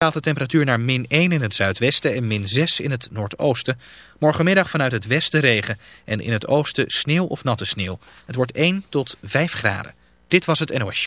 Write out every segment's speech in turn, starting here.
daalt de temperatuur naar min 1 in het zuidwesten en min 6 in het noordoosten. Morgenmiddag vanuit het westen regen en in het oosten sneeuw of natte sneeuw. Het wordt 1 tot 5 graden. Dit was het NOS.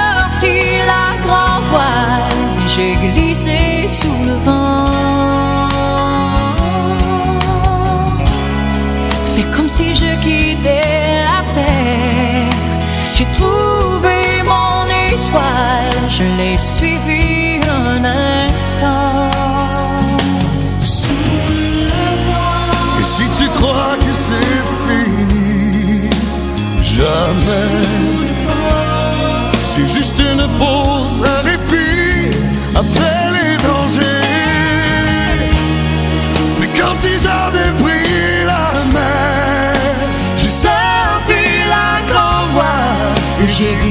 la grand voile, j'ai glissé sous le vent. Fais comme si je quittais la terre. J'ai trouvé mon étoile, je l'ai suivi un instant. Et si tu crois que c'est fini, jamais. Une pause, un répit après les dangers. C'est comme si j'avais pris la mer. J'ai sorti la grande voile et j'ai glissé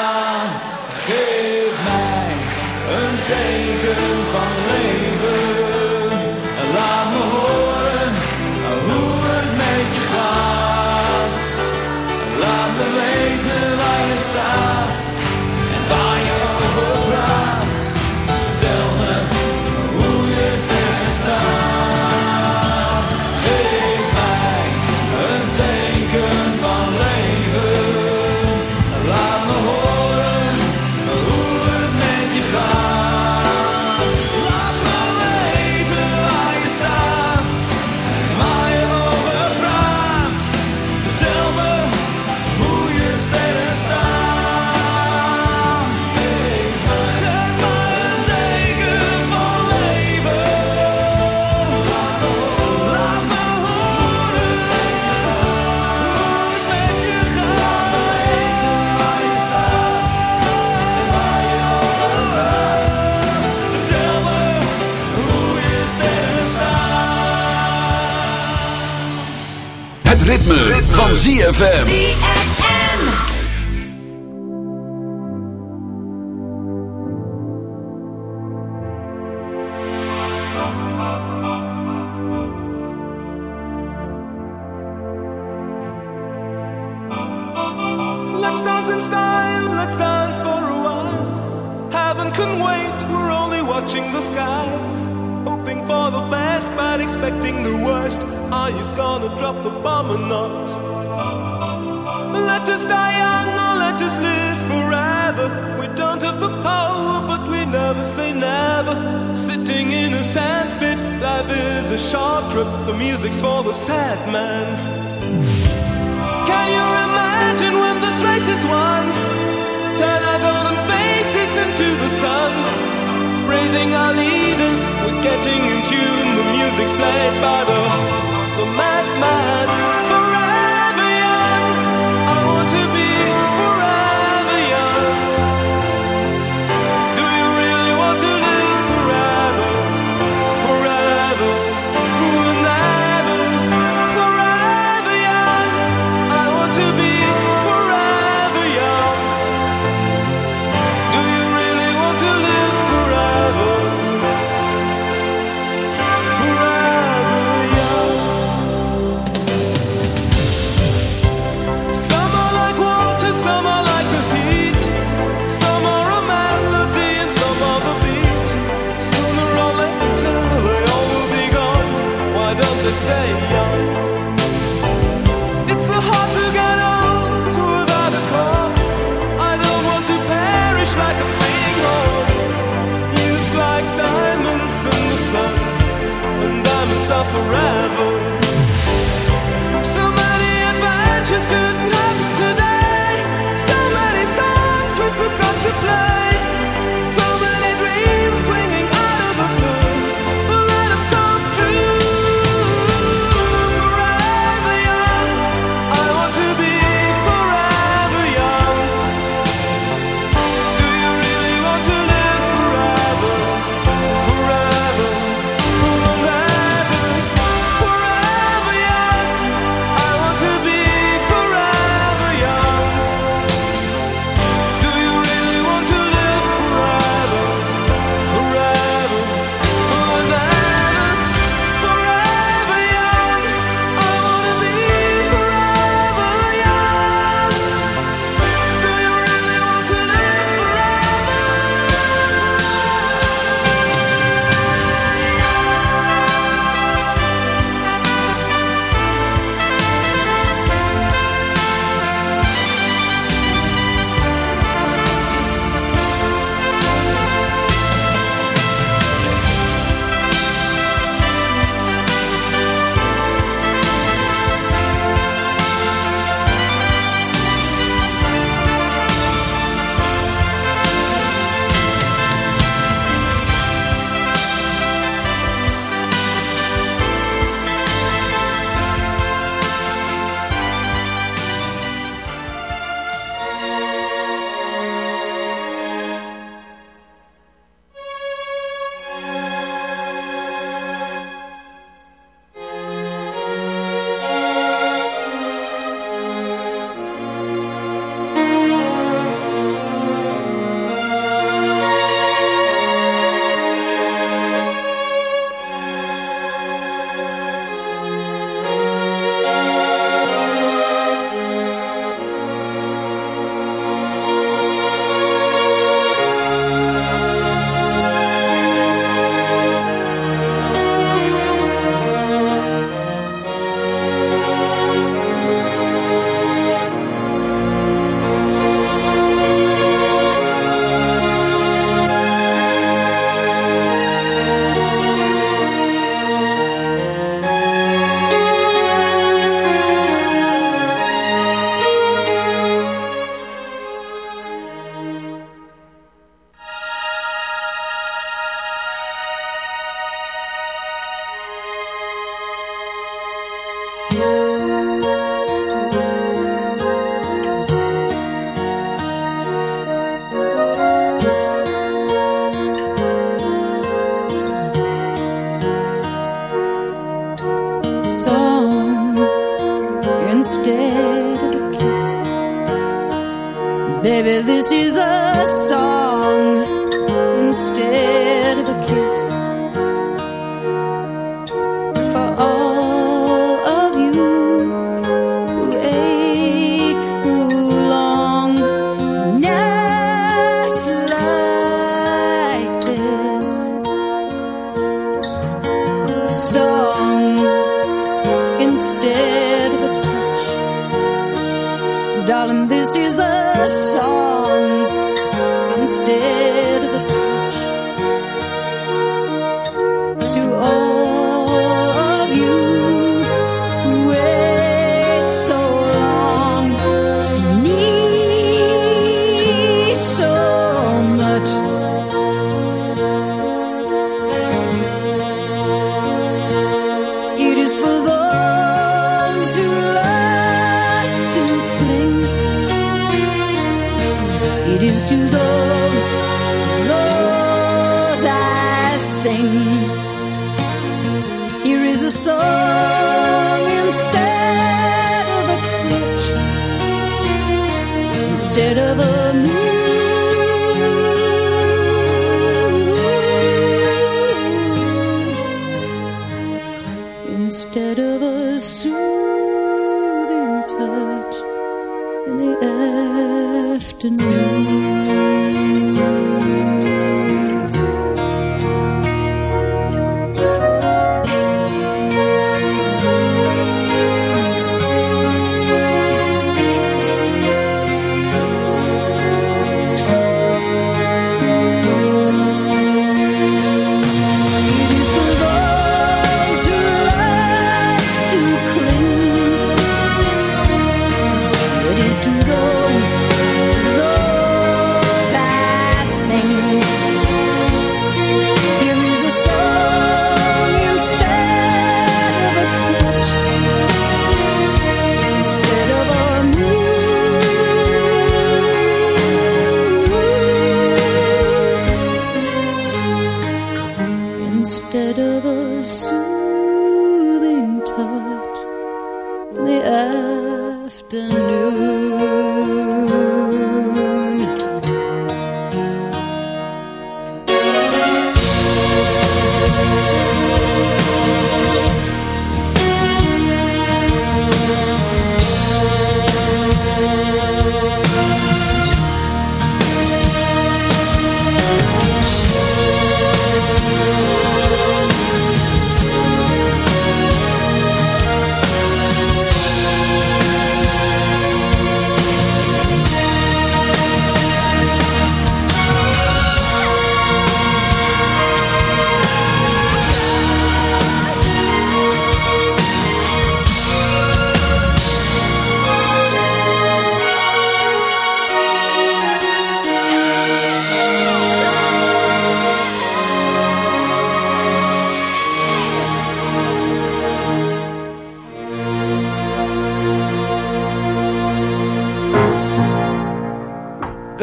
ZFM.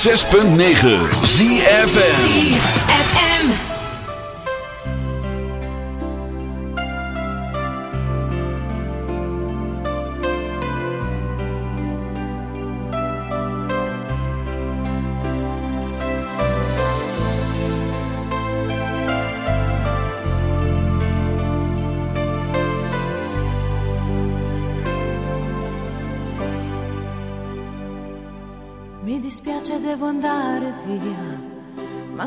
106.9 ZFN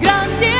grande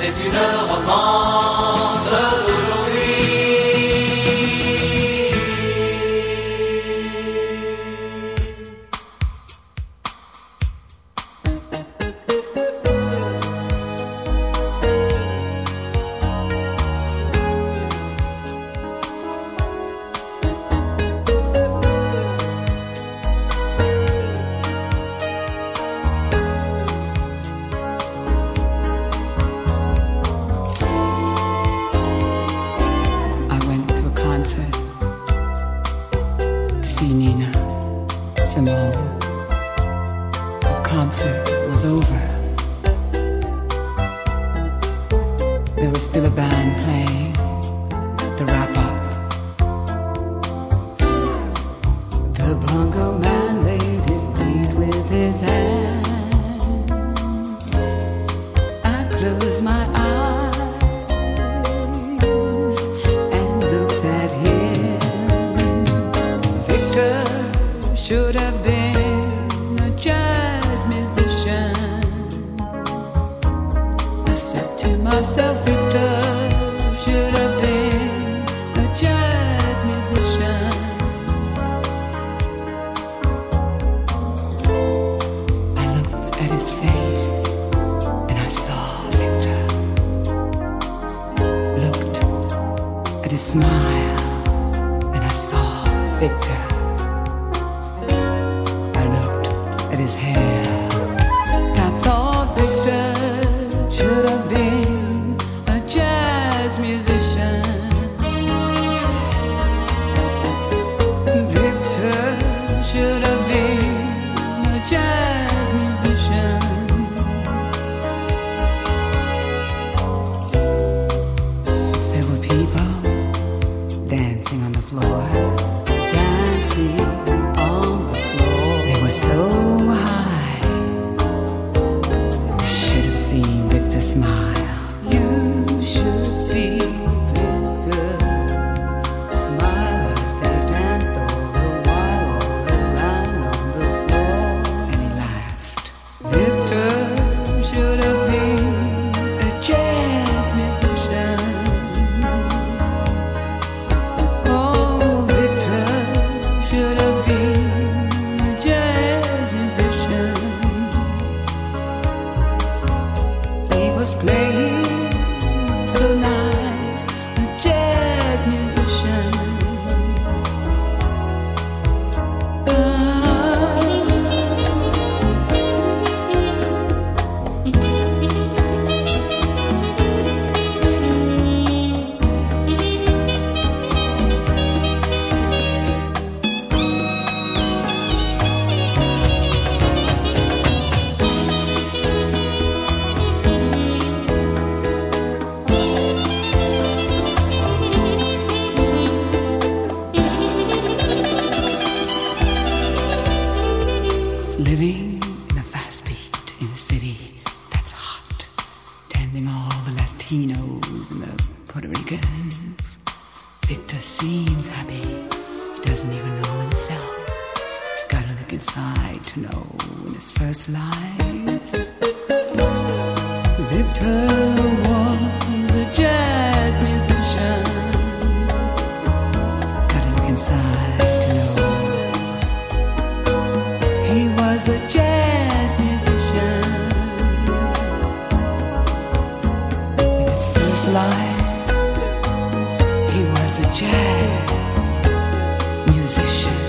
C'est une romance as a jazz musician.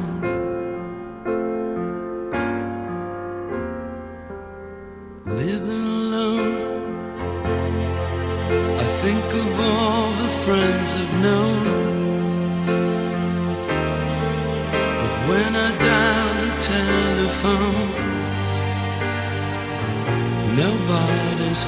受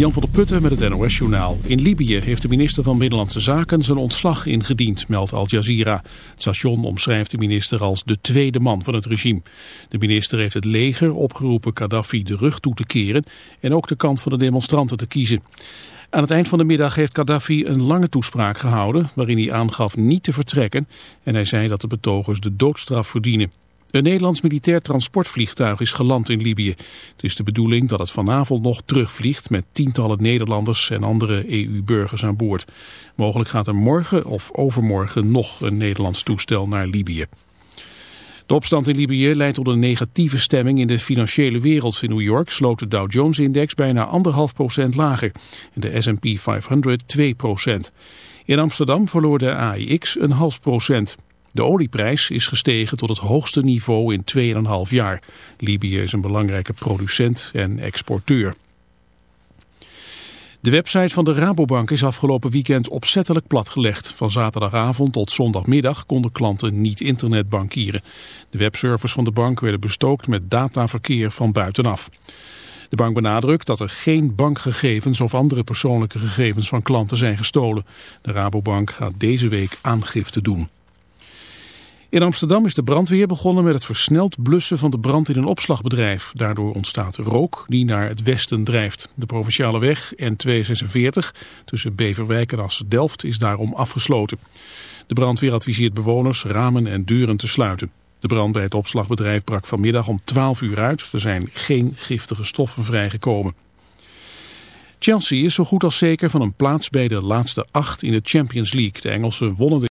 Jan van der Putten met het NOS-journaal. In Libië heeft de minister van Binnenlandse Zaken zijn ontslag ingediend, meldt Al Jazeera. Het station omschrijft de minister als de tweede man van het regime. De minister heeft het leger opgeroepen Gaddafi de rug toe te keren en ook de kant van de demonstranten te kiezen. Aan het eind van de middag heeft Gaddafi een lange toespraak gehouden waarin hij aangaf niet te vertrekken en hij zei dat de betogers de doodstraf verdienen. Een Nederlands militair transportvliegtuig is geland in Libië. Het is de bedoeling dat het vanavond nog terugvliegt met tientallen Nederlanders en andere EU-burgers aan boord. Mogelijk gaat er morgen of overmorgen nog een Nederlands toestel naar Libië. De opstand in Libië leidt tot een negatieve stemming in de financiële wereld. In New York sloot de Dow Jones-index bijna anderhalf procent lager en de S&P 500 2 procent. In Amsterdam verloor de AIX een half procent. De olieprijs is gestegen tot het hoogste niveau in 2,5 jaar. Libië is een belangrijke producent en exporteur. De website van de Rabobank is afgelopen weekend opzettelijk platgelegd. Van zaterdagavond tot zondagmiddag konden klanten niet internetbankieren. De webservers van de bank werden bestookt met dataverkeer van buitenaf. De bank benadrukt dat er geen bankgegevens of andere persoonlijke gegevens van klanten zijn gestolen. De Rabobank gaat deze week aangifte doen. In Amsterdam is de brandweer begonnen met het versneld blussen van de brand in een opslagbedrijf. Daardoor ontstaat rook die naar het westen drijft. De provinciale weg N246 tussen Beverwijk en Assen-Delft is daarom afgesloten. De brandweer adviseert bewoners ramen en deuren te sluiten. De brand bij het opslagbedrijf brak vanmiddag om 12 uur uit. Er zijn geen giftige stoffen vrijgekomen. Chelsea is zo goed als zeker van een plaats bij de laatste acht in de Champions League. De Engelsen wonnen de